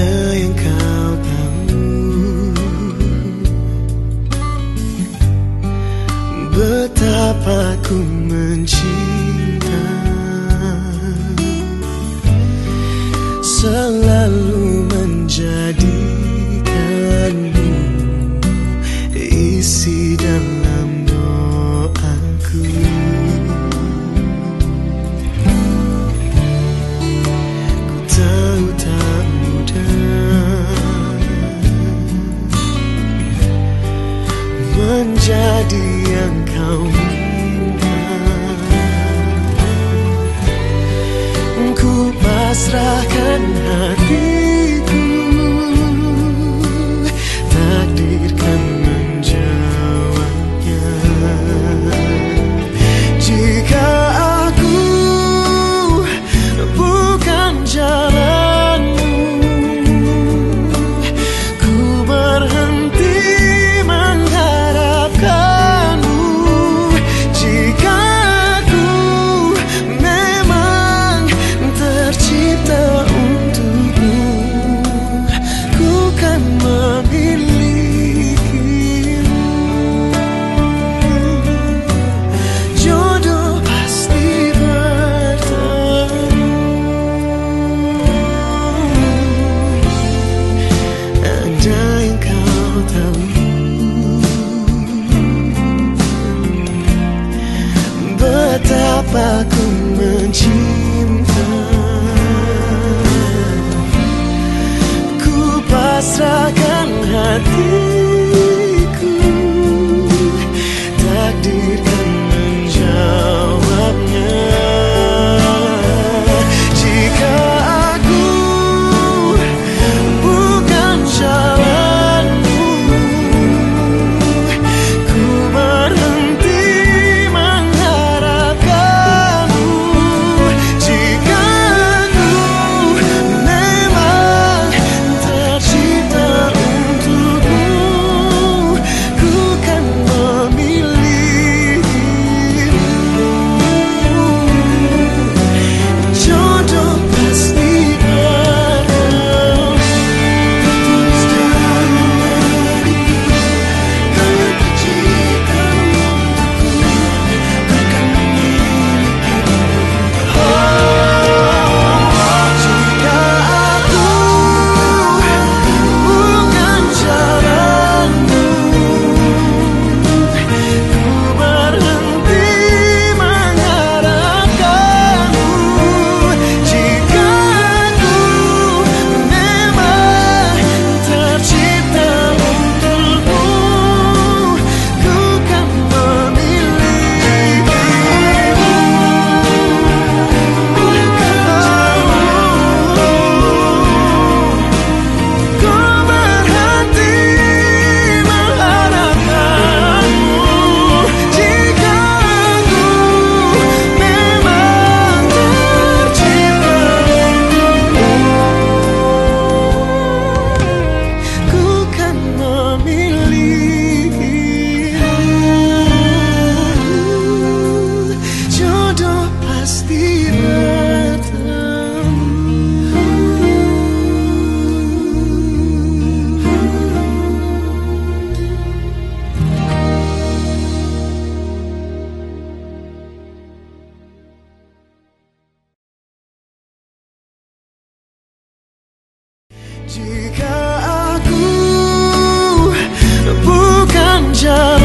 ada yang kau tahu. Betapa ku mencintai jadi yang kau minta Ku pasrahkan hati kenapa ku mencinta? Ku pasrahkan hati. Jika aku bukan jauh